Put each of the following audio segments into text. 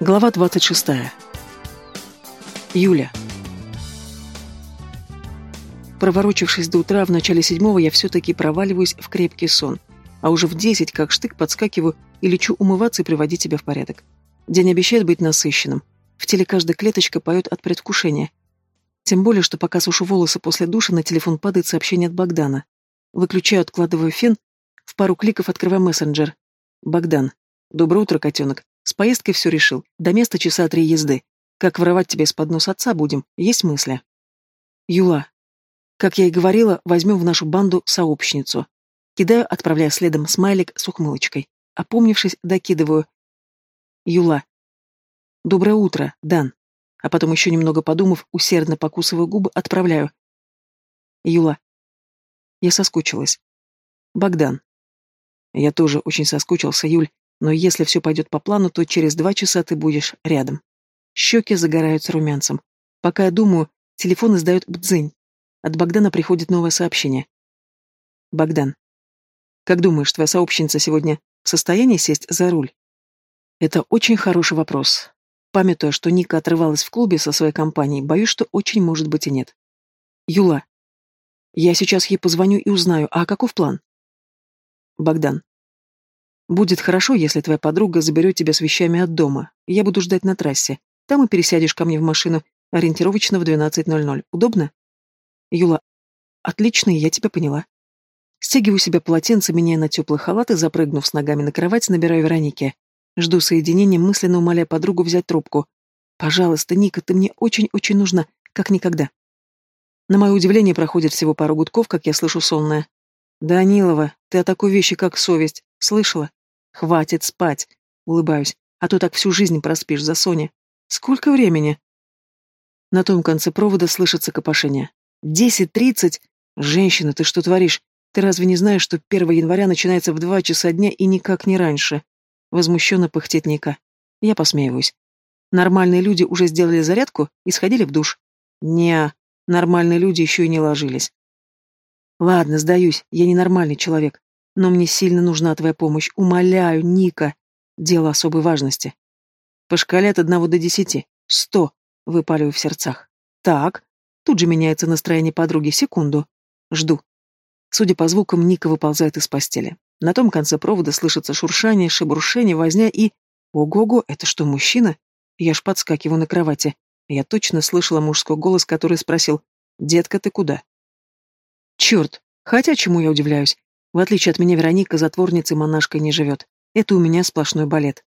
Глава 26. Юля. Проворочившись до утра, в начале седьмого я все-таки проваливаюсь в крепкий сон, а уже в десять, как штык, подскакиваю и лечу умываться и приводить себя в порядок. День обещает быть насыщенным. В теле каждая клеточка поет от предвкушения. Тем более, что пока сушу волосы после душа, на телефон падает сообщение от Богдана. Выключаю, откладываю фен, в пару кликов открываю мессенджер. Богдан. Доброе утро, котенок. С поездкой все решил. До места часа три езды. Как воровать тебя из-под нос отца будем? Есть мысли? Юла. Как я и говорила, возьмем в нашу банду сообщницу. Кидаю, отправляя следом смайлик с ухмылочкой. Опомнившись, докидываю. Юла. Доброе утро, Дан. А потом еще немного подумав, усердно покусываю губы, отправляю. Юла. Я соскучилась. Богдан. Я тоже очень соскучился, Юль. Но если все пойдет по плану, то через два часа ты будешь рядом. Щеки загораются румянцем. Пока я думаю, телефон издает бдзынь. От Богдана приходит новое сообщение. Богдан. Как думаешь, твоя сообщница сегодня в состоянии сесть за руль? Это очень хороший вопрос. Памятуя, что Ника отрывалась в клубе со своей компанией, боюсь, что очень может быть и нет. Юла. Я сейчас ей позвоню и узнаю, а каков план? Богдан. Будет хорошо, если твоя подруга заберет тебя с вещами от дома. Я буду ждать на трассе. Там и пересядешь ко мне в машину, ориентировочно в 12.00. Удобно? Юла. Отлично, я тебя поняла. Стягиваю себе полотенце, меняя на теплый халат и, запрыгнув с ногами на кровать, набираю Веронике. Жду соединения, мысленно умоляя подругу взять трубку. «Пожалуйста, Ника, ты мне очень-очень нужна, как никогда». На мое удивление проходит всего пару гудков, как я слышу сонное. «Данилова, ты о такой вещи, как совесть, слышала?» Хватит спать, улыбаюсь, а то так всю жизнь проспишь за Соня. Сколько времени? На том конце провода слышится копошение. Десять тридцать? Женщина, ты что творишь? Ты разве не знаешь, что 1 января начинается в два часа дня и никак не раньше? Возмущенно пыхтит Ника. Я посмеиваюсь. Нормальные люди уже сделали зарядку и сходили в душ. Не, нормальные люди еще и не ложились. Ладно, сдаюсь, я ненормальный человек. Но мне сильно нужна твоя помощь. Умоляю, Ника. Дело особой важности. По шкале от одного до десяти. Сто. Выпаливаю в сердцах. Так. Тут же меняется настроение подруги. Секунду. Жду. Судя по звукам, Ника выползает из постели. На том конце провода слышится шуршание, шебуршение, возня и... Ого-го, это что, мужчина? Я ж подскакиваю на кровати. Я точно слышала мужской голос, который спросил «Детка, ты куда?» Черт, хотя чему я удивляюсь? В отличие от меня, Вероника затворницей монашкой не живет. Это у меня сплошной балет.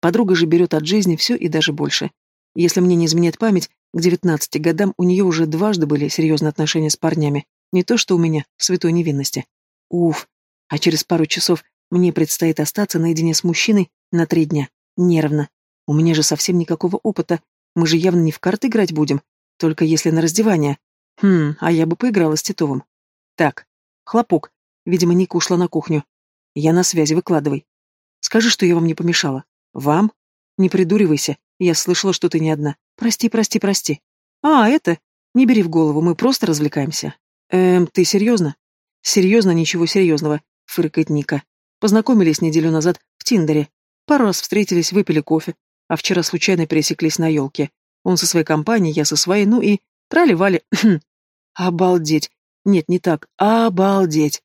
Подруга же берет от жизни все и даже больше. Если мне не изменяет память, к 19 годам у нее уже дважды были серьезные отношения с парнями. Не то, что у меня, в святой невинности. Уф. А через пару часов мне предстоит остаться наедине с мужчиной на три дня. Нервно. У меня же совсем никакого опыта. Мы же явно не в карты играть будем. Только если на раздевание. Хм, а я бы поиграла с Титовым. Так, хлопок. Видимо, Ника ушла на кухню. Я на связи, выкладывай. Скажи, что я вам не помешала. Вам? Не придуривайся. Я слышала, что ты не одна. Прости, прости, прости. А, это? Не бери в голову, мы просто развлекаемся. Эм, ты серьезно? Серьезно, ничего серьезного, фыркает Ника. Познакомились неделю назад в Тиндере. Пару раз встретились, выпили кофе. А вчера случайно пересеклись на елке. Он со своей компанией, я со своей, ну и... Трали-вали. Обалдеть. Нет, не так. Обалдеть.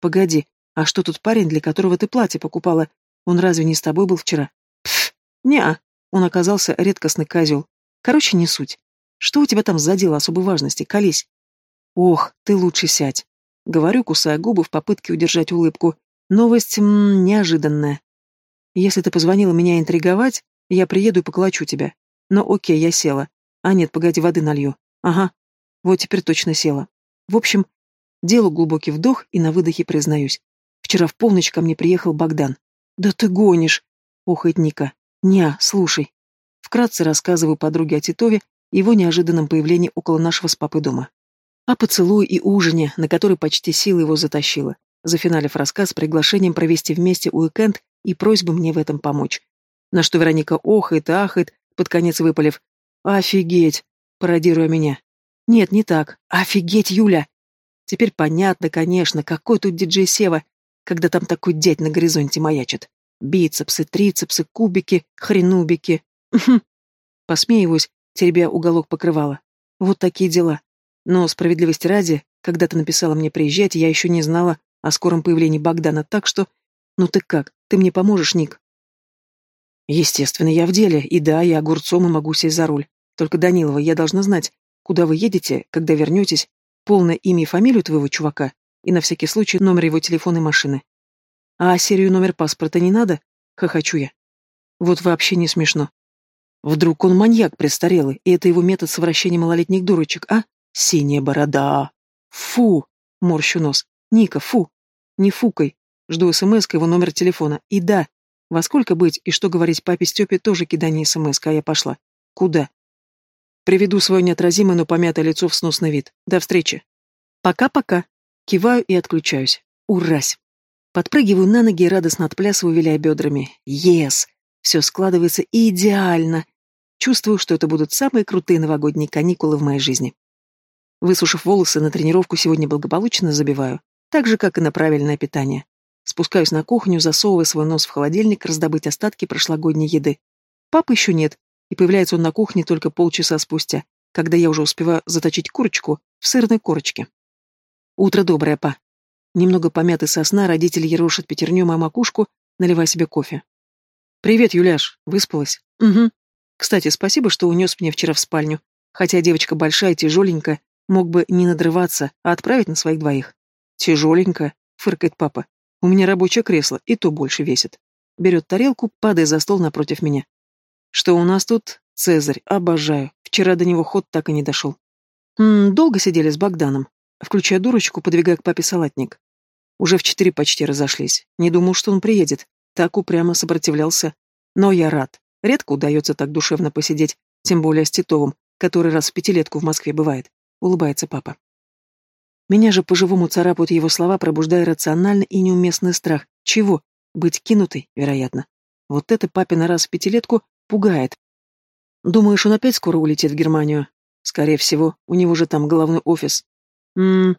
Погоди, а что тут парень, для которого ты платье покупала? Он разве не с тобой был вчера? Пф, неа, он оказался редкостный козел. Короче, не суть. Что у тебя там за дело особой важности? Колись. Ох, ты лучше сядь. Говорю, кусая губы в попытке удержать улыбку. Новость м, неожиданная. Если ты позвонила меня интриговать, я приеду и поколочу тебя. Но окей, я села. А нет, погоди, воды налью. Ага. Вот теперь точно села. В общем, Делаю глубокий вдох и на выдохе признаюсь. Вчера в полночь ко мне приехал Богдан. «Да ты гонишь!» — охает Ника. «Ня, слушай». Вкратце рассказываю подруге о Титове и его неожиданном появлении около нашего с папой дома. О поцелуе и ужине, на который почти сила его затащила, зафиналив рассказ с приглашением провести вместе уикенд и просьбой мне в этом помочь. На что Вероника охает и ахает, под конец выпалив. «Офигеть!» пародируя меня. «Нет, не так. Офигеть, Юля! Теперь понятно, конечно, какой тут диджей Сева, когда там такой дядь на горизонте маячит. Бицепсы, трицепсы, кубики, хренубики. Посмеиваюсь, теребя уголок покрывала. Вот такие дела. Но справедливости ради, когда ты написала мне приезжать, я еще не знала о скором появлении Богдана, так что... Ну ты как? Ты мне поможешь, Ник? Естественно, я в деле, и да, я огурцом и могу сесть за руль. Только, Данилова, я должна знать, куда вы едете, когда вернетесь, полное имя и фамилию твоего чувака, и на всякий случай номер его телефона и машины. А серию номер паспорта не надо? Хохочу я. Вот вообще не смешно. Вдруг он маньяк престарелый, и это его метод совращения малолетних дурочек, а? Синяя борода. Фу! Морщу нос. Ника, фу! Не фукай. Жду смс его номер телефона. И да, во сколько быть и что говорить папе Степе тоже кидание смс а я пошла. Куда? Приведу свое неотразимое, но помятое лицо в сносный вид. До встречи. Пока-пока. Киваю и отключаюсь. Урась. Подпрыгиваю на ноги и радостно отплясываю, виляя бедрами. Ес! Все складывается идеально. Чувствую, что это будут самые крутые новогодние каникулы в моей жизни. Высушив волосы, на тренировку сегодня благополучно забиваю, так же, как и на правильное питание. Спускаюсь на кухню, засовывая свой нос в холодильник, раздобыть остатки прошлогодней еды. Папы еще нет, и появляется он на кухне только полчаса спустя, когда я уже успеваю заточить курочку в сырной корочке. Утро доброе, па. Немного помятый со сна, родители ерошат пятерню мою макушку, наливая себе кофе. «Привет, Юляш. Выспалась?» «Угу. Кстати, спасибо, что унес меня вчера в спальню. Хотя девочка большая, тяжеленькая, мог бы не надрываться, а отправить на своих двоих». «Тяжеленькая?» — фыркает папа. У меня рабочее кресло, и то больше весит. Берет тарелку, падает за стол напротив меня. Что у нас тут? Цезарь, обожаю. Вчера до него ход так и не дошел. М -м, долго сидели с Богданом. Включая дурочку, подвигая к папе салатник. Уже в четыре почти разошлись. Не думал, что он приедет. Так упрямо сопротивлялся. Но я рад. Редко удается так душевно посидеть, тем более с Титовым, который раз в пятилетку в Москве бывает. Улыбается папа. Меня же по-живому царапают его слова, пробуждая рациональный и неуместный страх. Чего? Быть кинутой, вероятно. Вот это папина раз в пятилетку пугает. Думаешь, он опять скоро улетит в Германию? Скорее всего, у него же там головной офис. Ммм,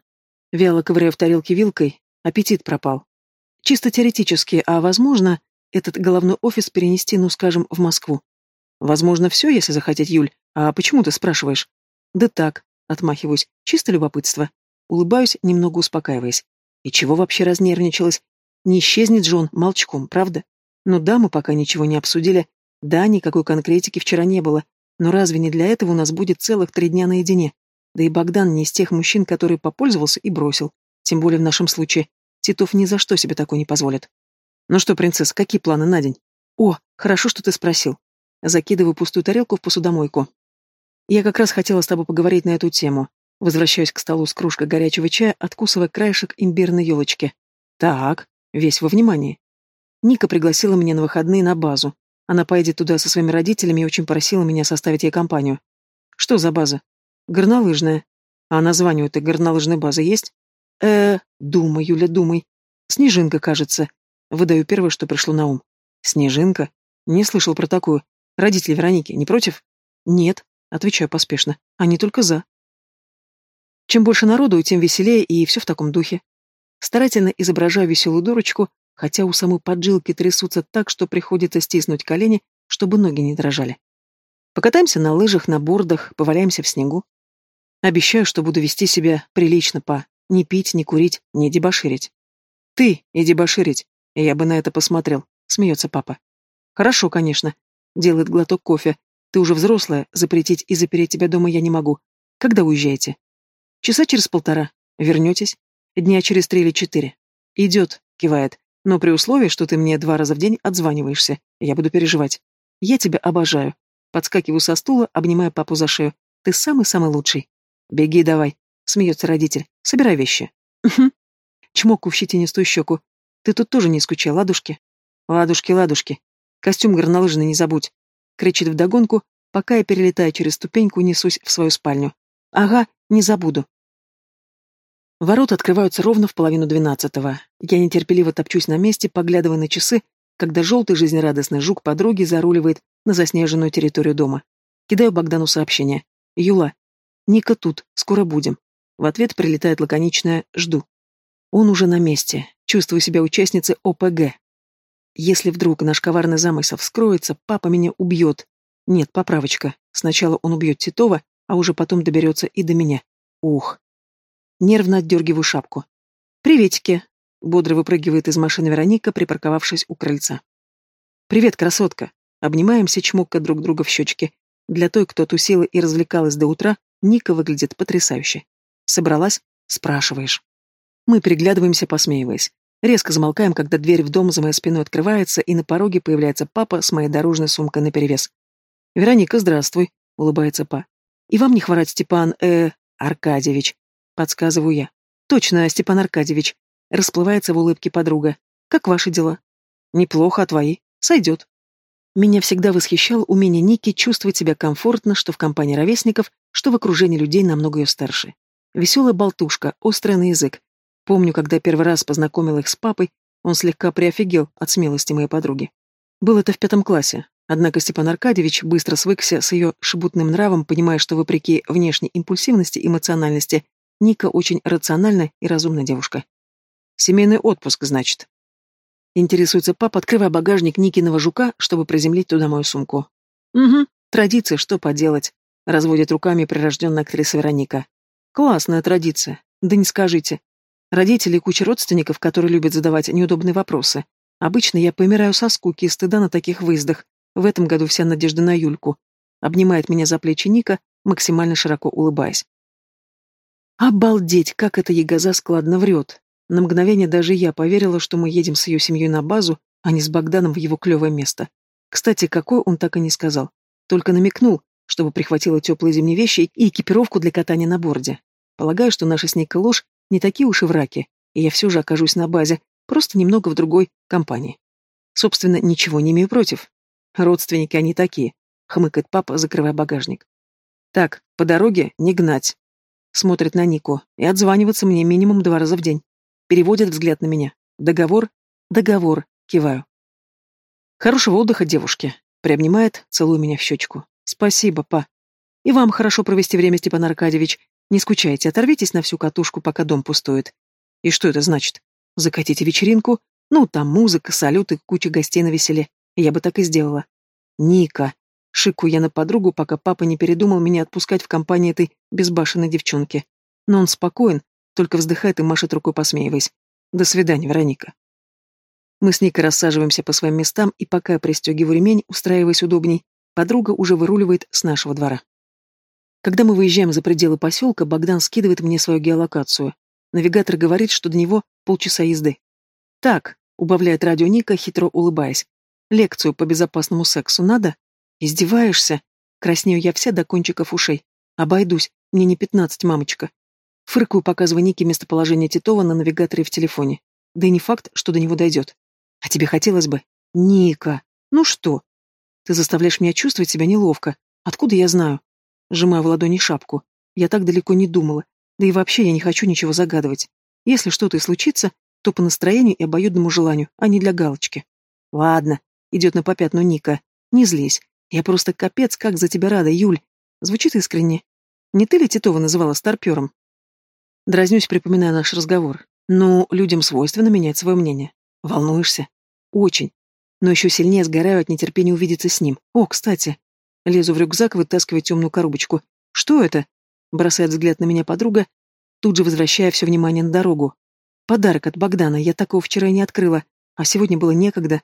вяло ковыряя в тарелке вилкой, аппетит пропал. Чисто теоретически, а возможно, этот головной офис перенести, ну, скажем, в Москву. Возможно, все, если захотеть, Юль. А почему ты спрашиваешь? Да так, отмахиваюсь, чисто любопытство. Улыбаюсь, немного успокаиваясь. И чего вообще разнервничалась? Не исчезнет же он молчком, правда? Ну да, мы пока ничего не обсудили. Да, никакой конкретики вчера не было. Но разве не для этого у нас будет целых три дня наедине? Да и Богдан не из тех мужчин, который попользовался и бросил. Тем более в нашем случае. Титов ни за что себе такое не позволит. Ну что, принцесса, какие планы на день? О, хорошо, что ты спросил. Закидываю пустую тарелку в посудомойку. Я как раз хотела с тобой поговорить на эту тему. Возвращаюсь к столу с кружкой горячего чая, откусывая краешек имбирной елочки. Так, весь во внимании. Ника пригласила меня на выходные на базу. Она поедет туда со своими родителями и очень просила меня составить ей компанию. Что за база? Горнолыжная. А название у этой горнолыжной базы есть? э думай, Юля, думай. Снежинка, кажется. Выдаю первое, что пришло на ум. Снежинка? Не слышал про такую. Родители Вероники не против? Нет, отвечаю поспешно. Они только за. Чем больше народу, тем веселее, и все в таком духе. Старательно изображаю веселую дурочку, хотя у самой поджилки трясутся так, что приходится стиснуть колени, чтобы ноги не дрожали. Покатаемся на лыжах, на бордах, поваляемся в снегу. Обещаю, что буду вести себя прилично, па. Не пить, не курить, не дебоширить. Ты и дебоширить. Я бы на это посмотрел, смеется папа. Хорошо, конечно. Делает глоток кофе. Ты уже взрослая, запретить и запереть тебя дома я не могу. Когда уезжаете? Часа через полтора. Вернетесь? Дня через три или четыре. Идет, кивает. Но при условии, что ты мне два раза в день отзваниваешься. Я буду переживать. Я тебя обожаю. Подскакиваю со стула, обнимая папу за шею. Ты самый-самый лучший. Беги давай. Смеется родитель. Собирай вещи. Угу. Чмоку в щетинистую щеку. Ты тут тоже не скучай, ладушки? Ладушки, ладушки. Костюм горнолыжный не забудь. Кричит вдогонку, пока я, перелетая через ступеньку, несусь в свою спальню. Ага, не забуду. Ворота открываются ровно в половину двенадцатого. Я нетерпеливо топчусь на месте, поглядывая на часы, когда желтый жизнерадостный жук подруги заруливает на заснеженную территорию дома. Кидаю Богдану сообщение. «Юла, Ника тут, скоро будем». В ответ прилетает лаконичное «Жду». Он уже на месте. Чувствую себя участницей ОПГ. Если вдруг наш коварный замысел вскроется, папа меня убьет. Нет, поправочка. Сначала он убьет Титова, а уже потом доберется и до меня. Ух. Нервно отдергиваю шапку. «Приветики!» — бодро выпрыгивает из машины Вероника, припарковавшись у крыльца. «Привет, красотка!» Обнимаемся, чмокая друг друга в щечки. Для той, кто тусила и развлекалась до утра, Ника выглядит потрясающе. «Собралась?» — спрашиваешь. Мы переглядываемся, посмеиваясь. Резко замолкаем, когда дверь в дом за моей спиной открывается, и на пороге появляется папа с моей дорожной сумкой наперевес. «Вероника, здравствуй», — улыбается па. «И вам не хворать, Степан, э, Аркадьевич», — подсказываю я. «Точно, Степан Аркадьевич», — расплывается в улыбке подруга. «Как ваши дела?» «Неплохо, а твои?» «Сойдет». Меня всегда восхищало умение Ники чувствовать себя комфортно, что в компании ровесников, что в окружении людей намного ее старше. Веселая болтушка, острый на язык. Помню, когда первый раз познакомил их с папой, он слегка приофигел от смелости моей подруги. Было это в пятом классе, однако Степан Аркадьевич быстро свыкся с ее шебутным нравом, понимая, что вопреки внешней импульсивности и эмоциональности, Ника очень рациональная и разумная девушка. «Семейный отпуск, значит», Интересуется папа, открывая багажник Никиного жука, чтобы приземлить туда мою сумку. Угу, традиция, что поделать. Разводит руками прирожденная актриса Вероника. Классная традиция. Да не скажите. Родители и куча родственников, которые любят задавать неудобные вопросы. Обычно я помираю со скуки и стыда на таких выездах. В этом году вся надежда на Юльку. Обнимает меня за плечи Ника, максимально широко улыбаясь. Обалдеть, как эта ягоза складно врет. На мгновение даже я поверила, что мы едем с ее семьей на базу, а не с Богданом в его клевое место. Кстати, какое он так и не сказал. Только намекнул, чтобы прихватила теплые зимние вещи и экипировку для катания на борде. Полагаю, что наша с Никой ложь не такие уж и враки, и я все же окажусь на базе, просто немного в другой компании. Собственно, ничего не имею против. Родственники они такие, хмыкает папа, закрывая багажник. Так, по дороге не гнать. Смотрит на Нику и отзваниваться мне минимум два раза в день. Переводит взгляд на меня. Договор? Договор. Киваю. Хорошего отдыха, девушки. Приобнимает, целуя меня в щечку. Спасибо, па. И вам хорошо провести время, Степан Аркадьевич. Не скучайте, оторвитесь на всю катушку, пока дом пустует. И что это значит? Закатите вечеринку? Ну, там музыка, салюты, куча гостей на веселе. Я бы так и сделала. Ника. Шику я на подругу, пока папа не передумал меня отпускать в компании этой безбашенной девчонки. Но он спокоен, только вздыхает и машет рукой, посмеиваясь. До свидания, Вероника. Мы с Никой рассаживаемся по своим местам, и пока я пристегиваю ремень, устраиваясь удобней, подруга уже выруливает с нашего двора. Когда мы выезжаем за пределы поселка, Богдан скидывает мне свою геолокацию. Навигатор говорит, что до него полчаса езды. «Так», — убавляет радио Ника, хитро улыбаясь, — «лекцию по безопасному сексу надо?» «Издеваешься?» Краснею я вся до кончиков ушей. «Обойдусь, мне не пятнадцать, мамочка. Фыркаю, показывая Нике местоположение Титова на навигаторе в телефоне. Да и не факт, что до него дойдет. А тебе хотелось бы? Ника, ну что? Ты заставляешь меня чувствовать себя неловко. Откуда я знаю? Сжимаю в ладони шапку. Я так далеко не думала. Да и вообще я не хочу ничего загадывать. Если что-то и случится, то по настроению и обоюдному желанию, а не для галочки. Ладно, идет на попятную Ника. Не злись. Я просто капец как за тебя рада, Юль. Звучит искренне. Не ты ли Титова называла старпером? Дразнюсь, припоминая наш разговор. Ну, людям свойственно менять свое мнение. Волнуешься? Очень. Но еще сильнее сгораю от нетерпения увидеться с ним. О, кстати. Лезу в рюкзак, вытаскиваю темную коробочку. Что это? Бросает взгляд на меня подруга, тут же возвращая все внимание на дорогу. Подарок от Богдана, я такого вчера не открыла, а сегодня было некогда.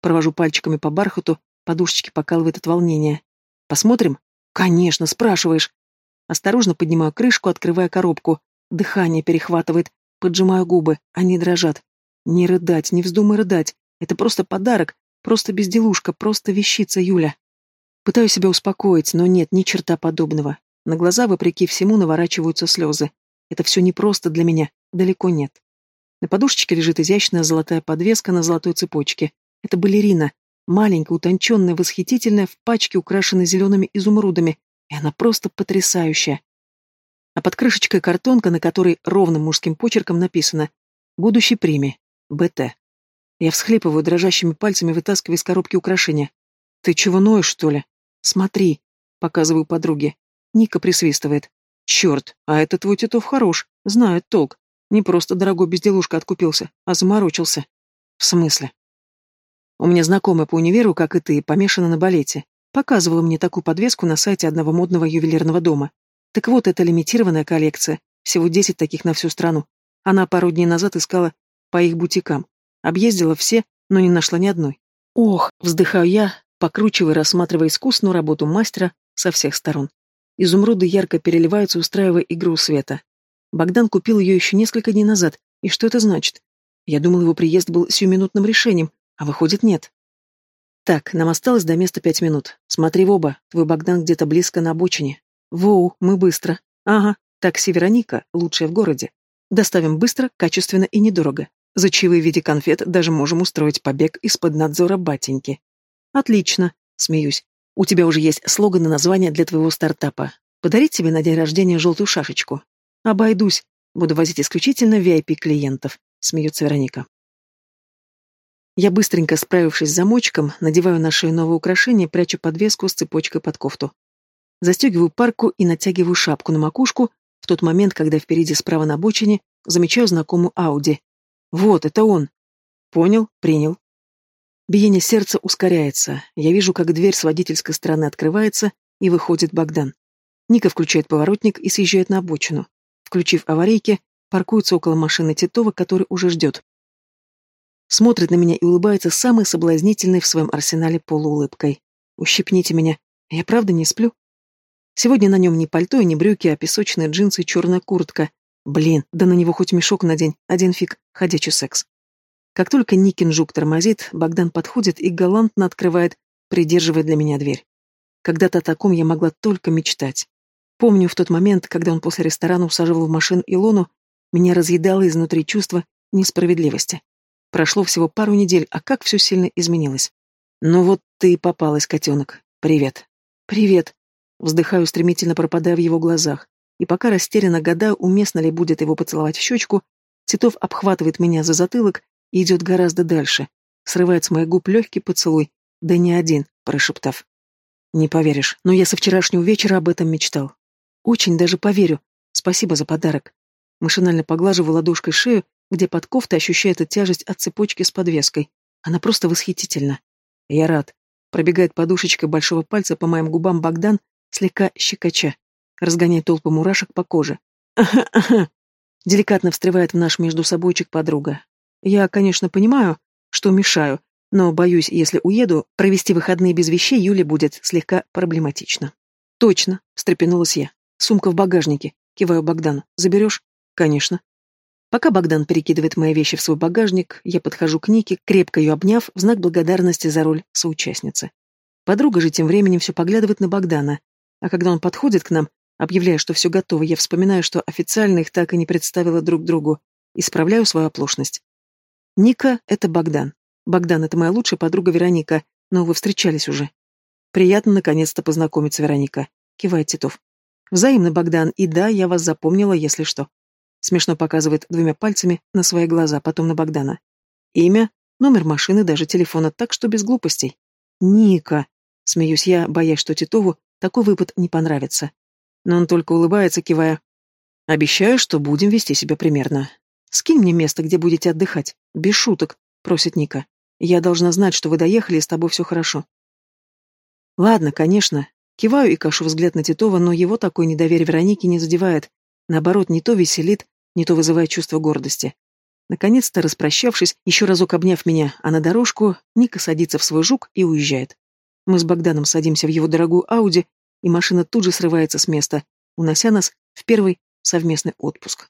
Провожу пальчиками по бархату, подушечки покалывает от волнения. Посмотрим? Конечно, спрашиваешь. Осторожно поднимаю крышку, открывая коробку. Дыхание перехватывает, поджимаю губы, они дрожат. Не рыдать, не вздумай рыдать. Это просто подарок, просто безделушка, просто вещица Юля. Пытаюсь себя успокоить, но нет ни черта подобного. На глаза, вопреки всему, наворачиваются слезы. Это все не просто для меня, далеко нет. На подушечке лежит изящная золотая подвеска на золотой цепочке. Это балерина, маленькая, утонченная, восхитительная, в пачке, украшенной зелеными изумрудами, и она просто потрясающая а под крышечкой картонка, на которой ровным мужским почерком написано «Будущий премии. БТ». Я всхлипываю, дрожащими пальцами вытаскивая из коробки украшения. «Ты чего ноешь, что ли?» «Смотри», — показываю подруге. Ника присвистывает. «Черт, а это твой Титов хорош, знает толк. Не просто дорогой безделушка откупился, а заморочился». «В смысле?» «У меня знакомая по универу, как и ты, помешана на балете. показывала мне такую подвеску на сайте одного модного ювелирного дома. Так вот, это лимитированная коллекция, всего 10 таких на всю страну. Она пару дней назад искала по их бутикам. Объездила все, но не нашла ни одной. Ох, вздыхаю я, покручивая, рассматривая искусную работу мастера со всех сторон. Изумруды ярко переливаются, устраивая игру света. Богдан купил ее еще несколько дней назад, и что это значит? Я думал, его приезд был сиюминутным решением, а выходит, нет. Так, нам осталось до места пять минут. Смотри в оба, твой Богдан где-то близко на обочине. Воу, мы быстро. Ага, такси Вероника, лучшее в городе. Доставим быстро, качественно и недорого. За чаевые в виде конфет даже можем устроить побег из-под надзора батеньки. Отлично, смеюсь. У тебя уже есть слоган и название для твоего стартапа. Подарить тебе на день рождения желтую шашечку. Обойдусь. Буду возить исключительно VIP-клиентов, смеется Вероника. Я быстренько справившись с замочком, надеваю на шею новое украшение, прячу подвеску с цепочкой под кофту. Застегиваю парку и натягиваю шапку на макушку в тот момент, когда впереди справа на обочине замечаю знакомую Ауди. Вот, это он. Понял, принял. Биение сердца ускоряется. Я вижу, как дверь с водительской стороны открывается, и выходит Богдан. Ника включает поворотник и съезжает на обочину. Включив аварийки, паркуется около машины Титова, который уже ждет. Смотрит на меня и улыбается самой соблазнительной в своем арсенале полуулыбкой. «Ущипните меня. Я правда не сплю?» Сегодня на нем не пальто и не брюки, а песочные джинсы и черная куртка. Блин, да на него хоть мешок надень, один фиг, ходячий секс. Как только Никин жук тормозит, Богдан подходит и галантно открывает, придерживая для меня дверь. Когда-то о таком я могла только мечтать. Помню в тот момент, когда он после ресторана усаживал в машину Илону, меня разъедало изнутри чувство несправедливости. Прошло всего пару недель, а как все сильно изменилось. Ну вот ты и попалась, котенок. Привет. Привет. Вздыхаю, стремительно пропадая в его глазах. И пока растерянно гадаю, уместно ли будет его поцеловать в щечку, Титов обхватывает меня за затылок и идет гораздо дальше. Срывает с моих губ легкий поцелуй. Да не один, прошептав. Не поверишь, но я со вчерашнего вечера об этом мечтал. Очень даже поверю. Спасибо за подарок. Машинально поглаживаю ладошкой шею где под кофтой ощущает тяжесть от цепочки с подвеской. Она просто восхитительна. Я рад. Пробегает подушечкой большого пальца по моим губам Богдан, слегка щекоча. Разгоняет толпы мурашек по коже. Ага-ага. Деликатно встревает в наш между собойчик подруга. Я, конечно, понимаю, что мешаю, но, боюсь, если уеду, провести выходные без вещей Юле будет слегка проблематично. Точно, встрепенулась я. Сумка в багажнике. Киваю Богдану. Заберешь? Конечно. Пока Богдан перекидывает мои вещи в свой багажник, я подхожу к Нике, крепко ее обняв, в знак благодарности за роль соучастницы. Подруга же тем временем все поглядывает на Богдана, а когда он подходит к нам, объявляя, что все готово, я вспоминаю, что официально их так и не представила друг другу, и справляю свою оплошность. Ника — это Богдан. Богдан — это моя лучшая подруга Вероника, но вы встречались уже. Приятно наконец-то познакомиться, Вероника. Кивает Титов. Взаимно, Богдан, и да, я вас запомнила, если что. Смешно показывает двумя пальцами на свои глаза, потом на Богдана. Имя, номер машины, даже телефона, так что без глупостей. Ника. Смеюсь я, боясь, что Титову такой выпад не понравится. Но он только улыбается, кивая. Обещаю, что будем вести себя примерно. Скинь мне место, где будете отдыхать. Без шуток, просит Ника. Я должна знать, что вы доехали, и с тобой все хорошо. Ладно, конечно. Киваю и кашу взгляд на Титова, но его такое недоверие Вероники не задевает. Наоборот, не то веселит, не то вызывая чувство гордости. Наконец-то, распрощавшись, еще разок обняв меня, а на дорожку, Ника садится в свой жук и уезжает. Мы с Богданом садимся в его дорогую Ауди, и машина тут же срывается с места, унося нас в первый совместный отпуск.